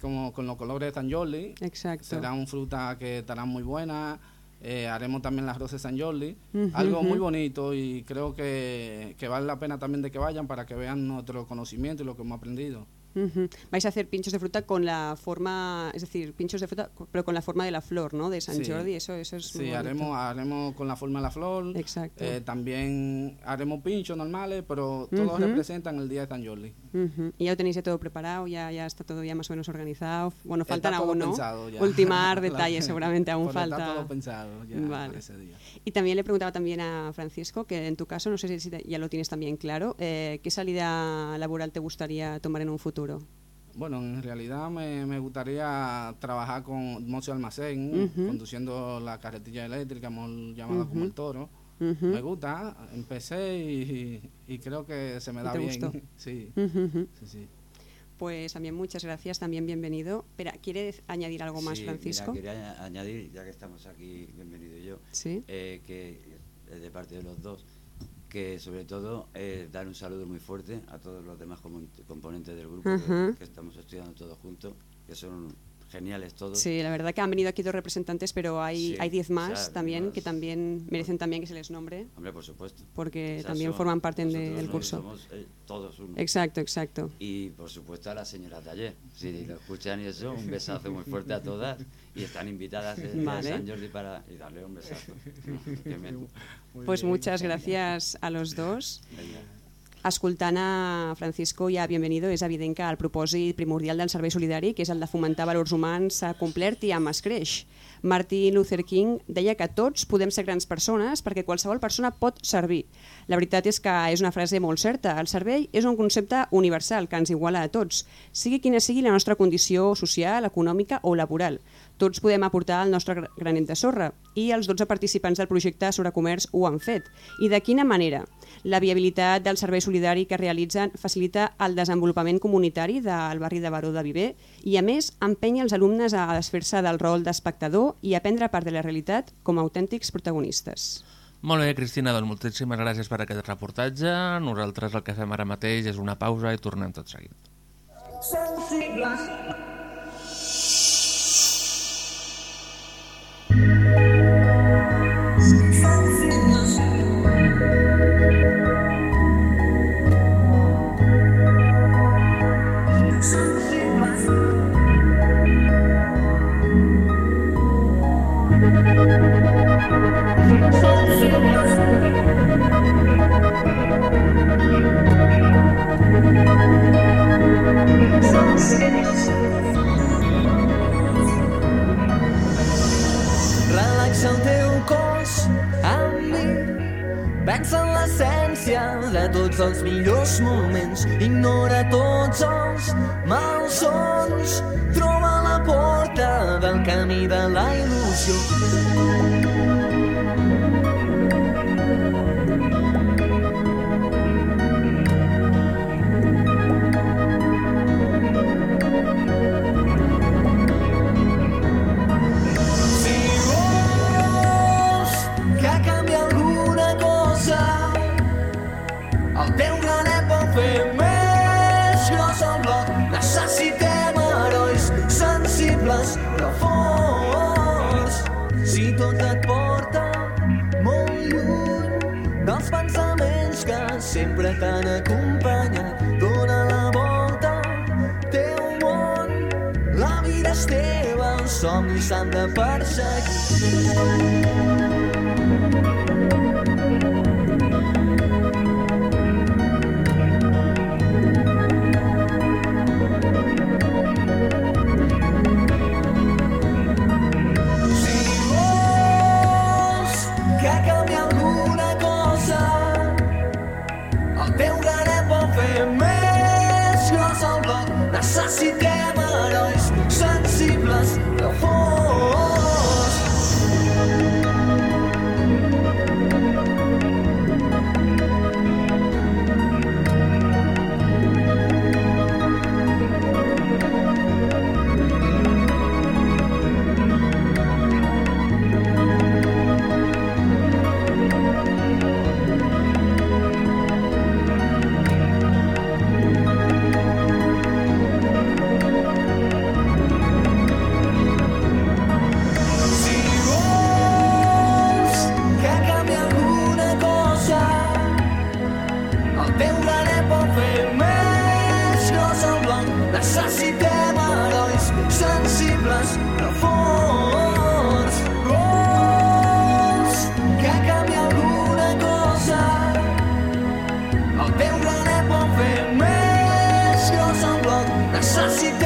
como, con los colores de San Jordi.
Exacto.
Serán frutas que estarán muy buenas. Eh, haremos también las rosas de San Jordi. Algo muy bonito y creo que, que vale la pena también de que vayan para que vean nuestro conocimiento y lo que hemos aprendido.
Ujú. Vais a hacer pinchos de fruta con la forma, es decir, pinchos de fruta, pero con la forma de la flor, ¿no? De San
Sí.
Jordi, eso, eso es
Sí, haremos, haremos con la forma de la flor.
Exacto.
Eh, también haremos pinchos normales, pero todos
Ujú.
representan el día de San Jordi.
Ujú. Y ya lo tenéis ya todo preparado, ya, ya está todo ya más o menos organizado. Bueno, faltan aún, ¿no? Ultimar detalles, seguramente aún
pero
falta.
Está todo pensado ya
Vale.
para ese día.
Y también le preguntaba también a Francisco, que en tu caso, no sé si ya lo tienes también claro, eh, ¿qué salida laboral te gustaría tomar en un futuro?
Bueno, en realidad me, me gustaría trabajar con Mocio Almacén,
Ujú.
conduciendo la carretilla eléctrica, llamada
Ujú.
como el toro.
Ujú.
Me gusta, empecé y, y creo que se me
¿Y
da
te
bien.
gustó?
Sí. Sí, sí.
Pues también muchas gracias, también bienvenido. Espera, ¿quiere añadir algo más,
Sí,
Francisco?
Mira, quería añ- añadir, ya que estamos aquí, bienvenido yo,
Sí.
eh, que eh, de parte de los dos, que sobre todo eh, dar un saludo muy fuerte a todos los demás componentes del grupo que- que, estamos estudiando todos juntos, que son geniales todos.
Sí, la verdad que han venido aquí dos representantes, pero hay
Sí,
hay diez más
o sea,
también
más.
que también merecen también que se les nombre.
Hombre, por supuesto.
Porque
O sea,
también
son-
forman parte de- del curso.
somos, eh, todos uno.
Exacto, exacto.
Y por supuesto a la señora Taller, si lo escuchan y eso, un besazo muy fuerte a todas y están invitadas día
Vale.
San Jordi para y darle un besazo.
Pues muchas gracias a los dos. Escoltant a Francisco ja bienvenido, és evident que el propòsit primordial del servei solidari, que és el de fomentar valors humans, s'ha complert i amb escreix. Martin Luther King deia que tots podem ser grans persones perquè qualsevol persona pot servir. La veritat és que és una frase molt certa. El servei és un concepte universal que ens iguala a tots, sigui quina sigui la nostra condició social, econòmica o laboral. Tots podem aportar el nostre gra- granet de sorra i els 12 participants del projecte sobre comerç ho han fet. I de quina manera? La viabilitat del servei solidari que realitzen facilita el desenvolupament comunitari del barri de Baró de Viver i, a més, empenya els alumnes a desfer-se del rol d'espectador i a prendre part de la realitat com a autèntics protagonistes.
Molt bé, Cristina, doncs moltíssimes gràcies per aquest reportatge. Nosaltres el que fem ara mateix és una pausa i tornem tot seguit.
Sensibles. Sensibles.
Tots els millors moments. Ignora tots els malsons. Troba la porta del camí de la il·lusió. Sensibles però forts. Si tot et porta molt lluny dels pensaments que sempre t'han acompanyat, dona la volta teu món. La vida és teva, els somnis s'han de perseguir.
Así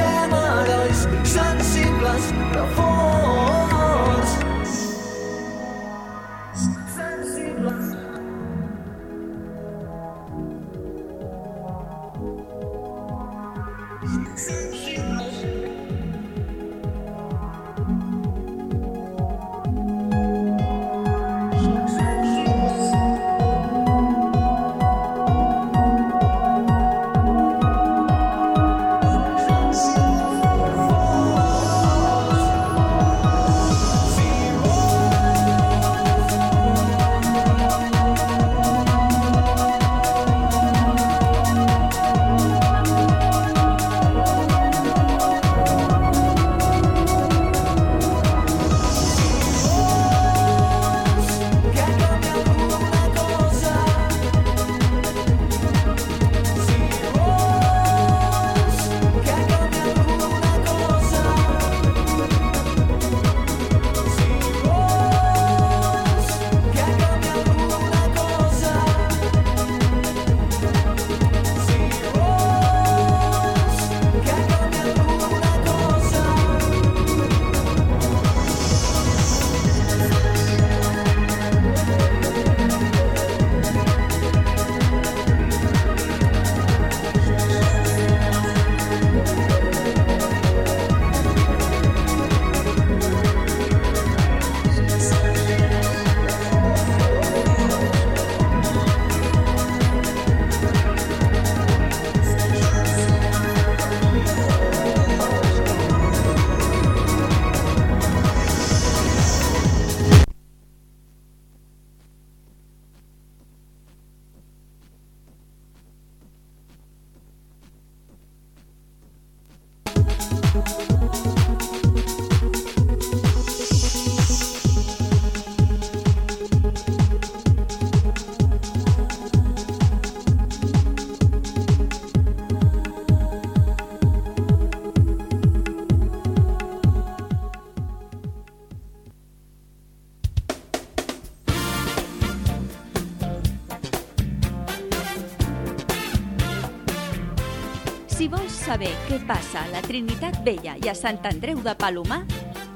què passa a la Trinitat Vella i a Sant Andreu de Palomar,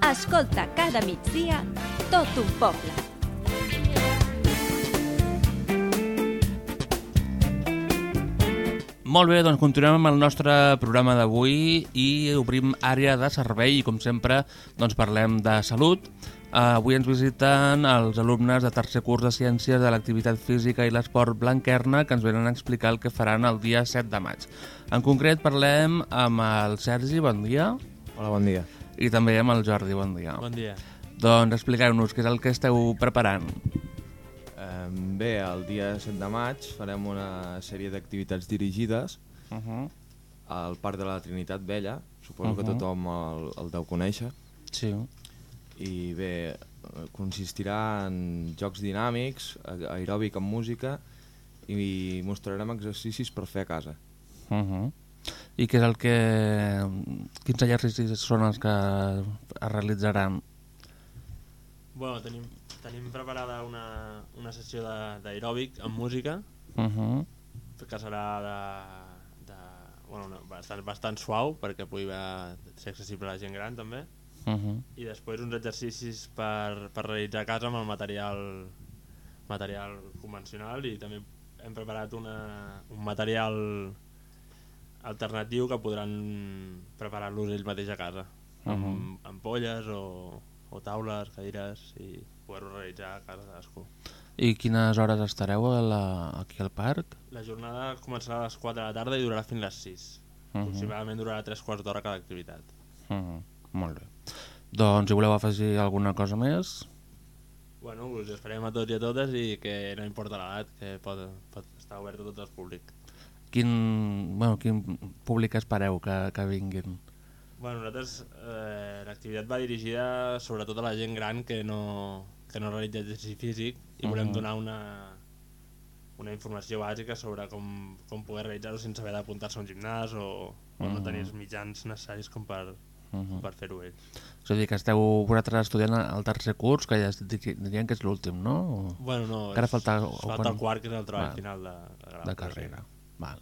escolta cada migdia tot un poble.
Molt bé, doncs continuem amb el nostre programa d'avui i obrim àrea de servei i com sempre doncs parlem de salut. Uh, avui ens visiten els alumnes de tercer curs de Ciències de l'Activitat Física i l'Esport Blanquerna que ens venen a explicar el que faran el dia 7 de maig. En concret parlem amb el Sergi, bon dia.
Hola, bon dia.
I també amb el Jordi, bon dia.
Bon dia.
Doncs expliqueu-nos què és el que esteu preparant.
Eh, bé, el dia 7 de maig farem una sèrie d'activitats dirigides
Uh -huh.
al Parc de la Trinitat Vella. Suposo
Uh -huh.
que tothom el, el deu conèixer.
Sí.
I bé, consistirà en jocs dinàmics, aeròbic amb música i mostrarem exercicis per fer a casa.
Uh -huh. I què és el que... Quins exercicis són els que es realitzaran?
Bueno, tenim, tenim preparada una, una sessió de- d'aeròbic amb música
Uh -huh.
que serà de, de, bueno, no, bastant, bastant suau perquè pugui ser accessible a la gent gran també
Uh -huh.
i després uns exercicis per, per realitzar a casa amb el material material convencional i també hem preparat una, un material alternatiu que podran preparar-los ells mateix a casa amb
Mhm.
ampolles o, o taules, cadires i poder-ho realitzar a casa cadascú.
I quines hores estareu a la, aquí al parc?
La jornada començarà a les 4 de la tarda i durarà fins a les 6.
Mhm.
Aproximadament durarà 3 quarts d'hora cada activitat.
Uh -huh. Molt bé. Doncs, si voleu afegir alguna cosa més?
Bueno, us esperem a tots i a totes i que no importa l'edat, que pot, pot estar obert a tot el públic.
Quin, bueno, quin públic espereu que, que vinguin?
Bueno, nosaltres eh, l'activitat va dirigida sobretot a la gent gran que no, que no realitza exercici físic i volem
Mhm.
donar una, una informació bàsica sobre com, com poder realitzar-ho sense haver d'apuntar-se a un gimnàs o, o no
Mhm.
tenir els mitjans necessaris com per,
Mhm.
com per fer-ho ells.
És a dir, que esteu vosaltres estudiant el tercer curs, que ja dirien que és l'últim, no? O...
Bueno, no,
Encara
és-
falta...
falta el quart, que és el treball
Val.
final de- de grau.
De carrera. Val.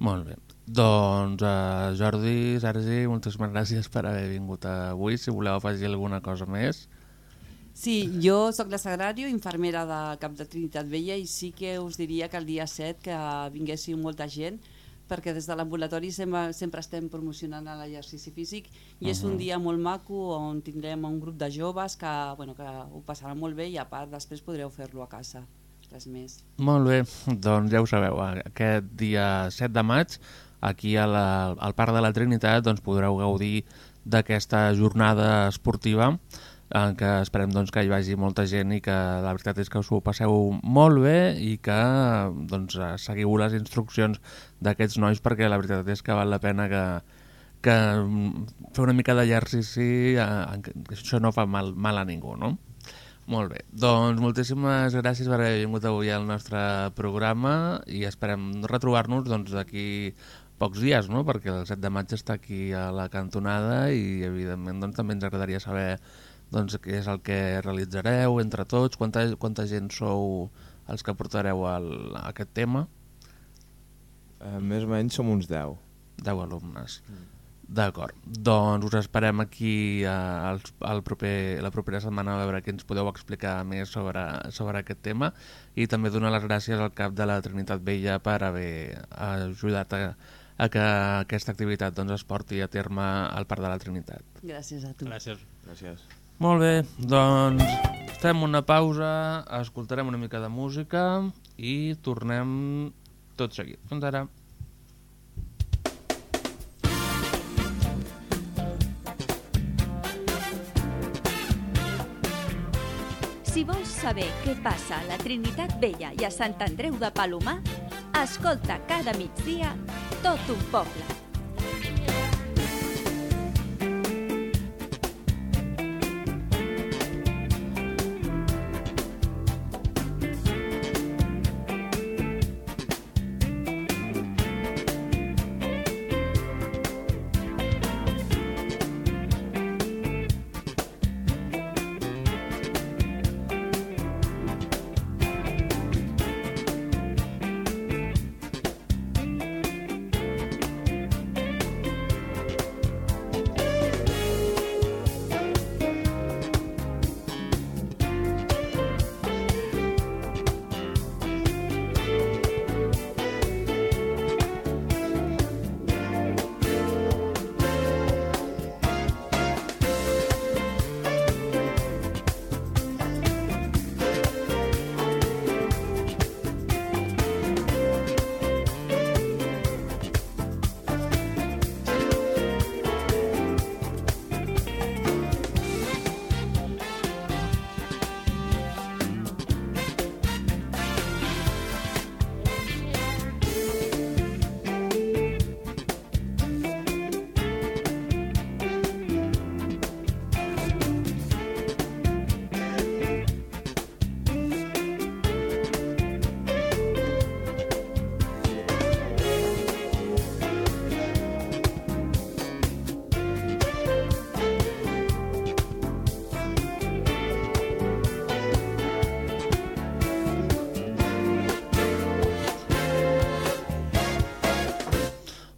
Molt bé. Doncs, uh, Jordi, Sergi, moltíssimes gràcies per haver vingut avui. Si voleu afegir alguna cosa més.
Sí, jo sóc la Sagrario, infermera de Cap de Trinitat Vella i sí que us diria que el dia 7 que vinguéssiu molta gent perquè des de l'ambulatori sempre, sempre estem promocionant l'exercici físic i és un dia molt maco on tindrem un grup de joves que, bueno, que ho passaran molt bé i a part després podreu fer-lo a casa, res més.
Molt bé, doncs ja ho sabeu, aquest dia 7 de maig, aquí a la, al Parc de la Trinitat, doncs podreu gaudir d'aquesta jornada esportiva en què esperem doncs, que hi vagi molta gent i que la veritat és que us ho passeu molt bé i que doncs, seguiu les instruccions d'aquests nois perquè la veritat és que val la pena que, que mm, fer una mica d'exercici, eh, que això no fa mal, mal a ningú, no? Molt bé, doncs moltíssimes gràcies per haver vingut avui al nostre programa i esperem retrobar-nos doncs, d'aquí pocs dies, no? perquè el 7 de maig està aquí a la cantonada i evidentment doncs, també ens agradaria saber doncs, què és el que realitzareu entre tots, quanta, quanta gent sou els que portareu el, aquest tema.
Eh, més o menys som uns 10.
10 alumnes. D'acord, doncs us esperem aquí eh, el, el proper, la propera setmana a veure què ens podeu explicar més sobre, sobre aquest tema i també donar les gràcies al cap de la Trinitat Vella per haver ajudat a, a que aquesta activitat doncs, es porti a terme al Parc de la Trinitat.
Gràcies a tu.
Gràcies.
Gràcies.
Molt bé, doncs fem una pausa, escoltarem una mica de música i tornem tot seguit. Fins ara.
Si vols saber què passa a la Trinitat Vella i a Sant Andreu de Palomar, escolta cada migdia tot un poble.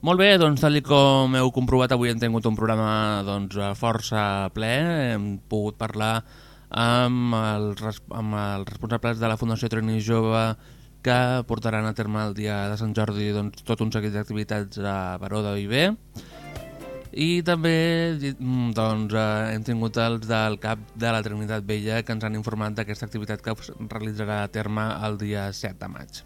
Molt bé, doncs tal com heu comprovat avui hem tingut un programa doncs, força ple, hem pogut parlar amb els, amb els responsables de la Fundació Trini Jove que portaran a terme el dia de Sant Jordi doncs, tot un seguit d'activitats a Baró de Viver i també doncs, eh, hem tingut els del cap de la Trinitat Vella que ens han informat d'aquesta activitat que es realitzarà a terme el dia 7 de maig.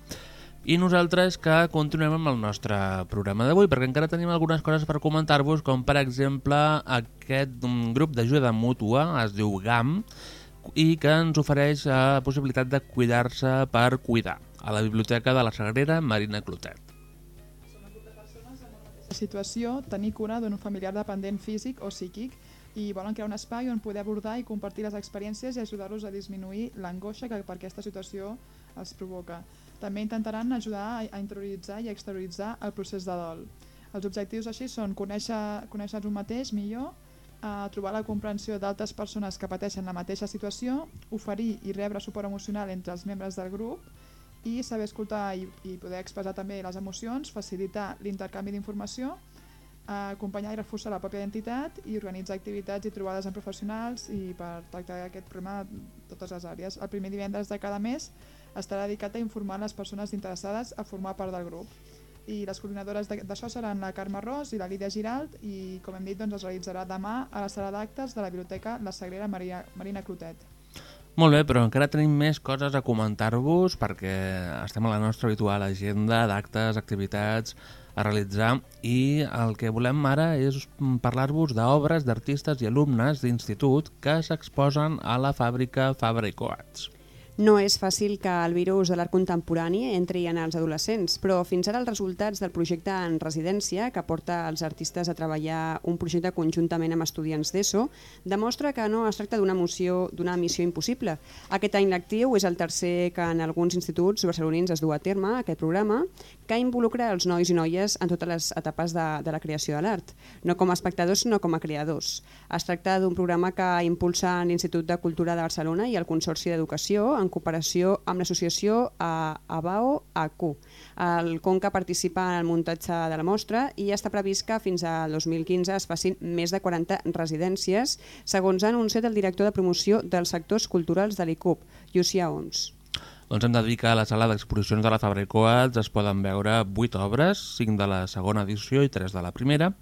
I nosaltres que continuem amb el nostre programa d'avui, perquè encara tenim algunes coses per comentar-vos, com per exemple aquest mm, grup d'ajuda mútua, es diu GAM, i que ens ofereix la possibilitat de cuidar-se per cuidar, a la Biblioteca de la Sagrera Marina Clotet.
Situació, tenir cura d'un familiar dependent físic o psíquic i volen crear un espai on poder abordar i compartir les experiències i ajudar-los a disminuir l'angoixa que per aquesta situació els provoca. També intentaran ajudar a, interioritzar i exterioritzar el procés de dol. Els objectius així són conèixer, conèixer un mateix millor, a trobar la comprensió d'altres persones que pateixen la mateixa situació, oferir i rebre suport emocional entre els membres del grup i saber escoltar i, i poder expressar també les emocions, facilitar l'intercanvi d'informació, eh, acompanyar i reforçar la pròpia identitat i organitzar activitats i trobades amb professionals i per tractar aquest problema totes les àrees. El primer divendres de cada mes estarà dedicat a informar les persones interessades a formar part del grup. I les coordinadores d'això seran la Carme Ros i la Lídia Giralt i, com hem dit, doncs, es realitzarà demà a la sala d'actes de la Biblioteca La Sagrera Maria, Marina Clotet.
Molt bé, però encara tenim més coses a comentar-vos perquè estem a la nostra habitual agenda d'actes, activitats a realitzar i el que volem ara és parlar-vos d'obres d'artistes i alumnes d'institut que s'exposen a la fàbrica Fabra i Coats.
No és fàcil que el virus de l'art contemporani entri en els adolescents, però fins ara els resultats del projecte en residència, que porta els artistes a treballar un projecte conjuntament amb estudiants d'ESO, demostra que no es tracta d'una moció d'una missió impossible. Aquest any lectiu és el tercer que en alguns instituts barcelonins es du a terme aquest programa, que involucra els nois i noies en totes les etapes de, de la creació de l'art, no com a espectadors sinó com a creadors. Es tracta d'un programa que impulsa l'Institut de Cultura de Barcelona i el Consorci d'Educació en cooperació amb l'associació ABAO AQ. El Conca participa en el muntatge de la mostra i està previst que fins al 2015 es facin més de 40 residències, segons ha anunciat el director de promoció dels sectors culturals de l'ICUP, Llucia Oms.
Doncs hem de dir que a la sala d'exposicions de la Fabra i Coats es poden veure 8 obres, 5 de la segona edició i 3 de la primera,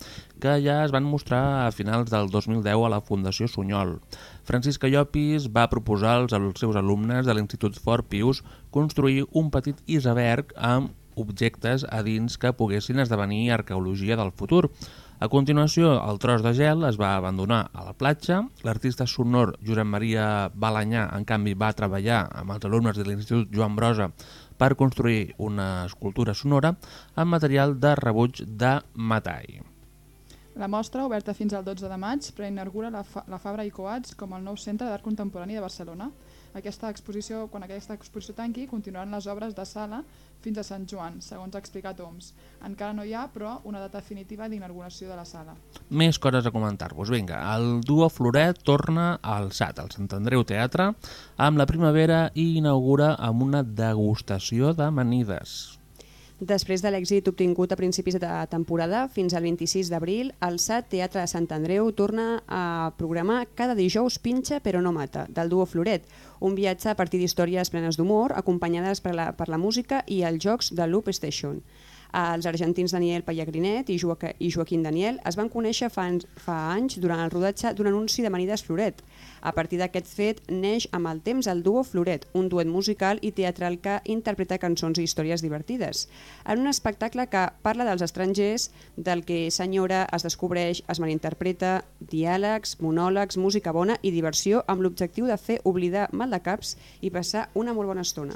que ja es van mostrar a finals del 2010 a la Fundació Sunyol. Francisca Llopis va proposar als als seus alumnes de l'Institut Fort Pius construir un petit iceberg amb objectes a dins que poguessin esdevenir arqueologia del futur. A continuació, el tros de gel es va abandonar a la platja. L'artista sonor Josep Maria Balanyà, en canvi, va treballar amb els alumnes de l'Institut Joan Brosa per construir una escultura sonora amb material de rebuig de metall.
La mostra, oberta fins al 12 de maig, preinaugura la, fa la Fabra i Coats com el nou centre d'art contemporani de Barcelona. Aquesta exposició, quan aquesta exposició tanqui, continuaran les obres de sala fins a Sant Joan, segons ha explicat Oms. Encara no hi ha, però, una data definitiva d'inauguració de la sala.
Més coses a comentar-vos. Vinga, el duo Floret torna al SAT, al Sant Andreu Teatre, amb la primavera i inaugura amb una degustació d'amanides.
Després de l'èxit obtingut a principis de temporada, fins al 26 d'abril, el SAT Teatre de Sant Andreu torna a programar cada dijous Pinxa però no mata, del duo Floret, un viatge a partir d'històries plenes d'humor, acompanyades per la, per la música i els jocs de Loop Station. Els argentins Daniel Pallagrinet i, Joaquim Daniel es van conèixer fa, anys- fa anys durant el rodatge d'un anunci de Manides Floret. A partir d'aquest fet neix amb el temps el duo Floret, un duet musical i teatral que interpreta cançons i històries divertides. En un espectacle que parla dels estrangers, del que s'enyora, es descobreix, es malinterpreta, diàlegs, monòlegs, música bona i diversió amb l'objectiu de fer oblidar mal de caps i passar una molt bona estona.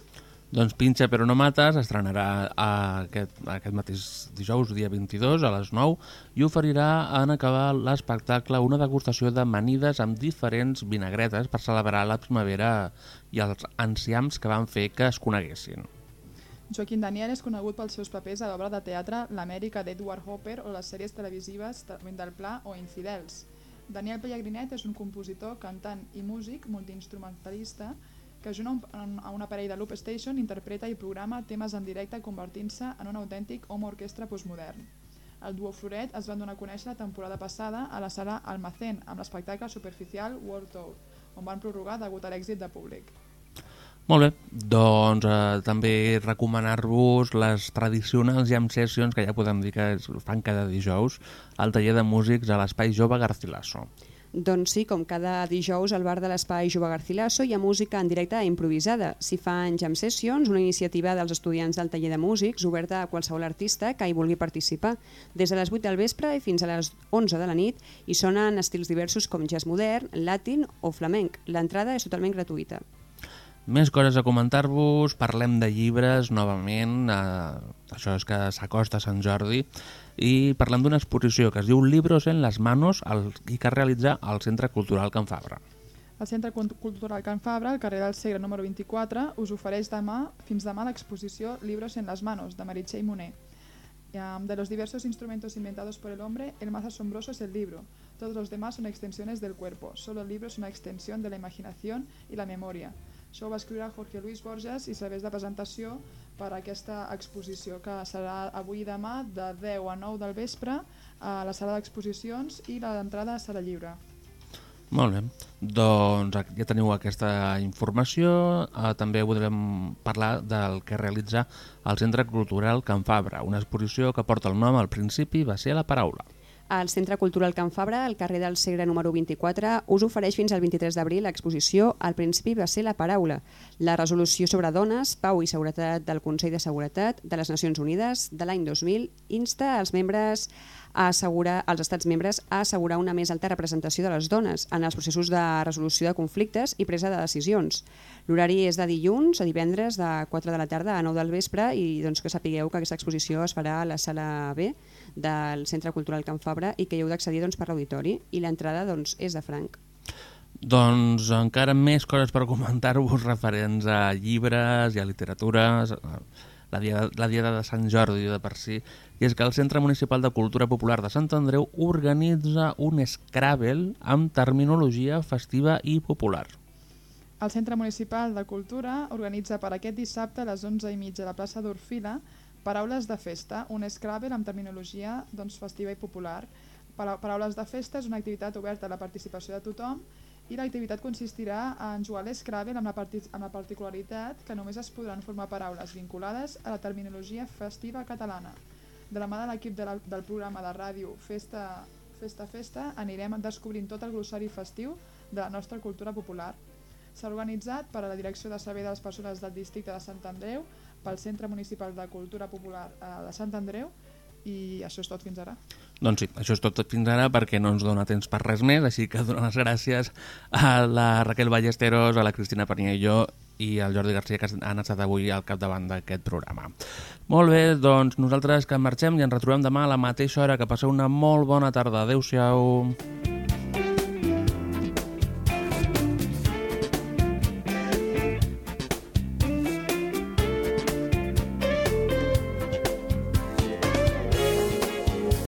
Doncs Pinxa però no mata s'estrenarà aquest, aquest mateix dijous, dia 22, a les 9, i oferirà en acabar l'espectacle una degustació d'amanides amb diferents vinagretes per celebrar la primavera i els enciams que van fer que es coneguessin.
Joaquim Daniel és conegut pels seus papers a l'obra de teatre L'Amèrica d'Edward Hopper o les sèries televisives Talment del Pla o Infidels. Daniel Pellegrinet és un compositor, cantant i músic multiinstrumentalista que junt a un, a un aparell de Loop Station interpreta i programa temes en directe convertint-se en un autèntic home orquestra postmodern. El duo Floret es van donar a conèixer la temporada passada a la sala Almacén amb l'espectacle Superficial World Tour, on van prorrogar degut a l'èxit de públic.
Molt bé, doncs eh, també recomanar-vos les tradicionals jam sessions que ja podem dir que es fan cada dijous al taller de músics a l'Espai Jove Garcilaso.
Doncs sí, com cada dijous al bar de l'Espai Jove Garcilaso hi ha música en directe improvisada. S'hi fan jam sessions, una iniciativa dels estudiants del taller de músics oberta a qualsevol artista que hi vulgui participar. Des de les 8 del vespre i fins a les 11 de la nit hi sonen estils diversos com jazz modern, latin o flamenc. L'entrada és totalment gratuïta.
Més coses a comentar-vos, parlem de llibres novament, eh, això és que s'acosta a Sant Jordi, i parlem d'una exposició que es diu Libros en les manos el, i que es realitza al Centre Cultural Can Fabra.
El Centre Cult- Cultural Can Fabra, al carrer del Segre número 24, us ofereix demà fins demà l'exposició Libros en las manos, de Meritxell Moner. De los diversos instrumentos inventados por el hombre, el más asombroso es el libro. Todos los demás son extensiones del cuerpo. Solo el libro es una extensión de la imaginación i la memòria. Això ho va escriure Jorge Luis Borges i serveix de presentació per a aquesta exposició que serà avui i demà de 10 a 9 del vespre a la sala d'exposicions i l'entrada serà lliure.
Molt bé, doncs ja teniu aquesta informació. Eh, també podrem parlar del que realitza el Centre Cultural Can Fabra, una exposició que porta el nom al principi va ser la paraula.
Al Centre Cultural Can Fabra, al carrer del Segre número 24, us ofereix fins al 23 d'abril l'exposició Al principi va ser la paraula, la resolució sobre dones, pau i seguretat del Consell de Seguretat de les Nacions Unides de l'any 2000 insta als membres a assegurar als estats membres a assegurar una més alta representació de les dones en els processos de resolució de conflictes i presa de decisions. L'horari és de dilluns a divendres de 4 de la tarda a 9 del vespre i doncs, que sapigueu que aquesta exposició es farà a la sala B del Centre Cultural Can Fabra i que hi heu d'accedir doncs, per l'auditori i l'entrada doncs, és de franc.
Doncs encara més coses per comentar-vos referents a llibres i a literatura, la diada, la diada de Sant Jordi de per si, i és que el Centre Municipal de Cultura Popular de Sant Andreu organitza un Scrabble amb terminologia festiva i popular.
El Centre Municipal de Cultura organitza per aquest dissabte a les 11 i mitja a la plaça d'Orfila Paraules de festa, un Scrabble amb terminologia doncs, festiva i popular. Para- Paraules de festa és una activitat oberta a la participació de tothom i l'activitat consistirà en jugar a l'Scrabble amb, la amb la particularitat que només es podran formar paraules vinculades a la terminologia festiva catalana. De la mà de l'equip de del programa de ràdio Festa Festa Festa anirem descobrint tot el glossari festiu de la nostra cultura popular. S'ha organitzat per a la Direcció de Servei de les Persones del Districte de Sant Andreu, pel Centre Municipal de Cultura Popular eh, de Sant Andreu i això és tot fins ara.
Doncs sí, això és tot fins ara perquè no ens dona temps per res més, així que donar les gràcies a la Raquel Ballesteros, a la Cristina Paniello i al Jordi Garcia que han estat avui al capdavant d'aquest programa. Molt bé, doncs nosaltres que marxem i ens retrobem demà a la mateixa hora. Que passeu una molt bona tarda. Adéu-siau.